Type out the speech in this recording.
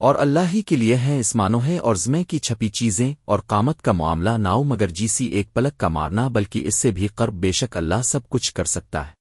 اور اللہ ہی کے لیے ہے اسمانو ہے اور زمے کی چھپی چیزیں اور قامت کا معاملہ ناؤ مگر جیسی ایک پلک کا مارنا، بلکہ اس سے بھی قرب بے شک اللہ سب کچھ کر سکتا ہے۔